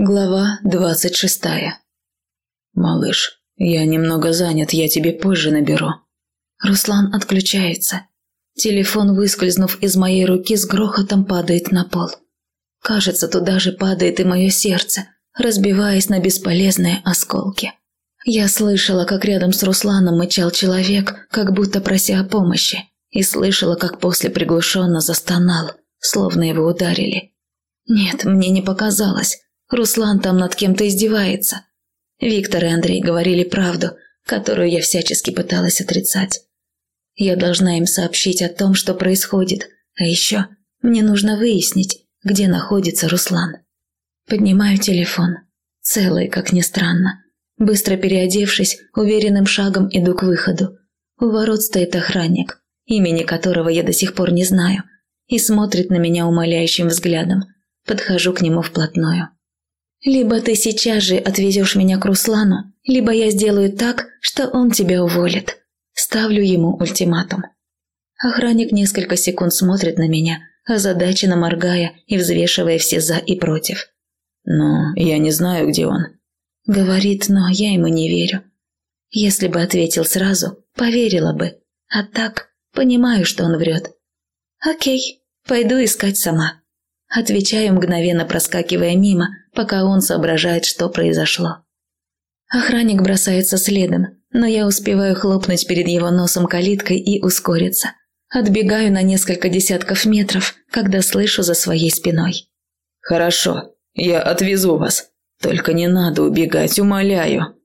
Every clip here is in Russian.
Глава двадцать шестая. «Малыш, я немного занят, я тебе позже наберу». Руслан отключается. Телефон, выскользнув из моей руки, с грохотом падает на пол. Кажется, туда же падает и мое сердце, разбиваясь на бесполезные осколки. Я слышала, как рядом с Русланом мычал человек, как будто прося о помощи, и слышала, как после приглушенно застонал, словно его ударили. Нет, мне не показалось. Руслан там над кем-то издевается. Виктор и Андрей говорили правду, которую я всячески пыталась отрицать. Я должна им сообщить о том, что происходит, а еще мне нужно выяснить, где находится Руслан. Поднимаю телефон. Целый, как ни странно. Быстро переодевшись, уверенным шагом иду к выходу. У ворот стоит охранник, имени которого я до сих пор не знаю, и смотрит на меня умоляющим взглядом. Подхожу к нему вплотную. Либо ты сейчас же отвезешь меня к Руслану, либо я сделаю так, что он тебя уволит. Ставлю ему ультиматум. Охранник несколько секунд смотрит на меня, озадаченно моргая и взвешивая все «за» и «против». «Но я не знаю, где он». Говорит, но я ему не верю. Если бы ответил сразу, поверила бы. А так, понимаю, что он врет. Окей, пойду искать сама. Отвечаю, мгновенно проскакивая мимо, пока он соображает, что произошло. Охранник бросается следом, но я успеваю хлопнуть перед его носом калиткой и ускориться. Отбегаю на несколько десятков метров, когда слышу за своей спиной. «Хорошо, я отвезу вас. Только не надо убегать, умоляю».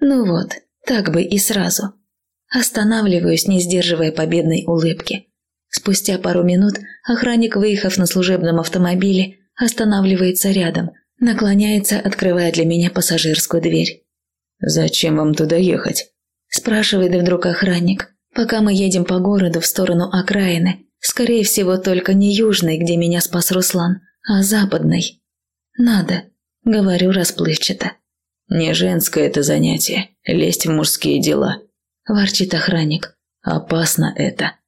Ну вот, так бы и сразу. Останавливаюсь, не сдерживая победной улыбки. Спустя пару минут охранник, выехав на служебном автомобиле, останавливается рядом, наклоняется, открывая для меня пассажирскую дверь. «Зачем вам туда ехать?» – спрашивает вдруг охранник, пока мы едем по городу в сторону окраины, скорее всего, только не южной, где меня спас Руслан, а западной. «Надо», – говорю расплывчато. «Не женское это занятие, лезть в мужские дела», – ворчит охранник. «Опасно это».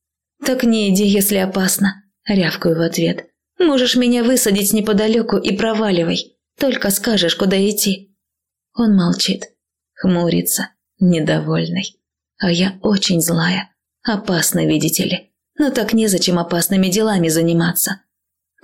«Так не иди, если опасно», – рявкаю в ответ. «Можешь меня высадить неподалеку и проваливай. Только скажешь, куда идти». Он молчит, хмурится, недовольный. А я очень злая. Опасно, видите ли. Но так незачем опасными делами заниматься.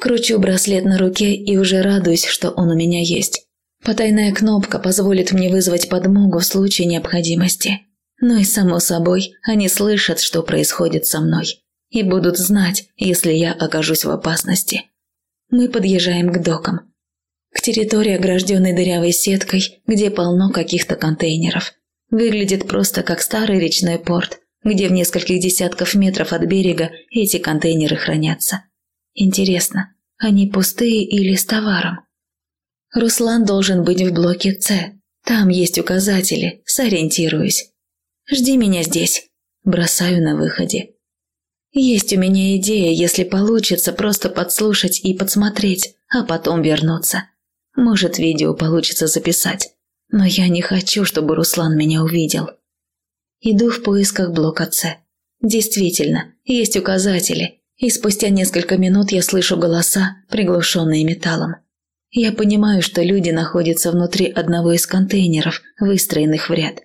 Кручу браслет на руке и уже радуюсь, что он у меня есть. Потайная кнопка позволит мне вызвать подмогу в случае необходимости. Ну и само собой, они слышат, что происходит со мной и будут знать, если я окажусь в опасности. Мы подъезжаем к докам. К территории, огражденной дырявой сеткой, где полно каких-то контейнеров. Выглядит просто как старый речной порт, где в нескольких десятков метров от берега эти контейнеры хранятся. Интересно, они пустые или с товаром? Руслан должен быть в блоке С. Там есть указатели, сориентируюсь. Жди меня здесь. Бросаю на выходе. Есть у меня идея, если получится, просто подслушать и подсмотреть, а потом вернуться. Может, видео получится записать. Но я не хочу, чтобы Руслан меня увидел. Иду в поисках блока С. Действительно, есть указатели, и спустя несколько минут я слышу голоса, приглушенные металлом. Я понимаю, что люди находятся внутри одного из контейнеров, выстроенных в ряд.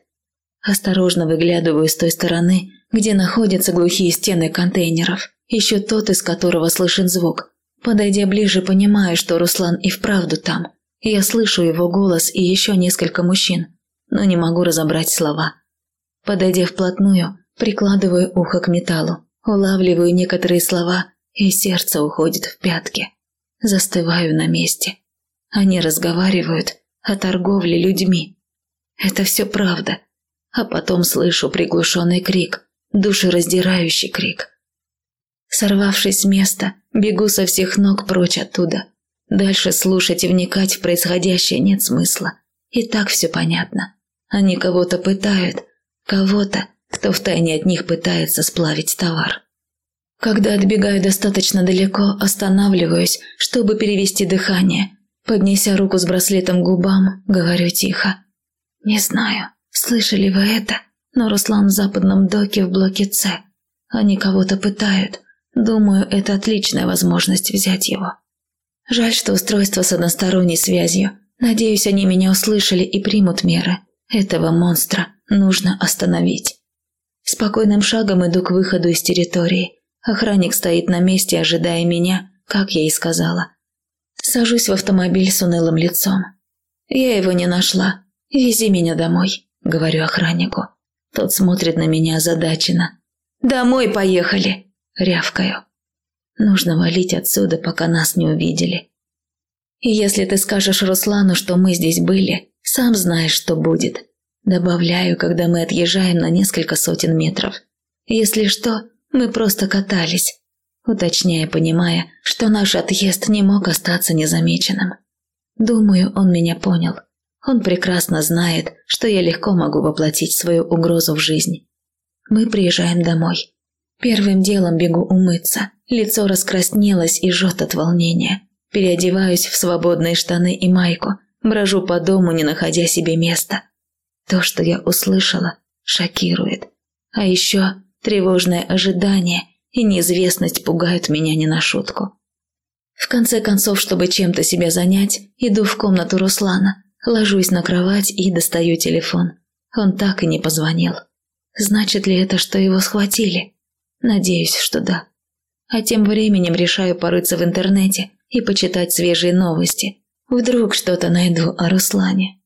Осторожно выглядываю с той стороны, где находятся глухие стены контейнеров, еще тот, из которого слышен звук. Подойдя ближе, понимаю, что Руслан и вправду там. Я слышу его голос и еще несколько мужчин, но не могу разобрать слова. Подойдя вплотную, прикладываю ухо к металлу, улавливаю некоторые слова, и сердце уходит в пятки. Застываю на месте. Они разговаривают о торговле людьми. Это все правда. А потом слышу приглушенный крик, душераздирающий крик. Сорвавшись с места, бегу со всех ног прочь оттуда. Дальше слушать и вникать в происходящее нет смысла. И так все понятно. Они кого-то пытают, кого-то, кто втайне от них пытается сплавить товар. Когда отбегаю достаточно далеко, останавливаюсь, чтобы перевести дыхание. Поднеся руку с браслетом к губам, говорю тихо. «Не знаю, слышали вы это?» Но Руслан в западном доке в блоке С. Они кого-то пытают. Думаю, это отличная возможность взять его. Жаль, что устройство с односторонней связью. Надеюсь, они меня услышали и примут меры. Этого монстра нужно остановить. Спокойным шагом иду к выходу из территории. Охранник стоит на месте, ожидая меня, как я и сказала. Сажусь в автомобиль с унылым лицом. Я его не нашла. Вези меня домой, говорю охраннику. Тот смотрит на меня озадаченно. Домой поехали, рявкаю. Нужно валить отсюда, пока нас не увидели. И если ты скажешь Руслану, что мы здесь были, сам знаешь, что будет. Добавляю, когда мы отъезжаем на несколько сотен метров. Если что, мы просто катались. Уточняя, понимая, что наш отъезд не мог остаться незамеченным. Думаю, он меня понял. Он прекрасно знает, что я легко могу воплотить свою угрозу в жизнь. Мы приезжаем домой. Первым делом бегу умыться. Лицо раскраснелось и жжет от волнения. Переодеваюсь в свободные штаны и майку. Брожу по дому, не находя себе места. То, что я услышала, шокирует. А еще тревожное ожидание и неизвестность пугают меня не на шутку. В конце концов, чтобы чем-то себя занять, иду в комнату Руслана, ложусь на кровать и достаю телефон. Он так и не позвонил. Значит ли это, что его схватили? Надеюсь, что да. А тем временем решаю порыться в интернете и почитать свежие новости. Вдруг что-то найду о Руслане.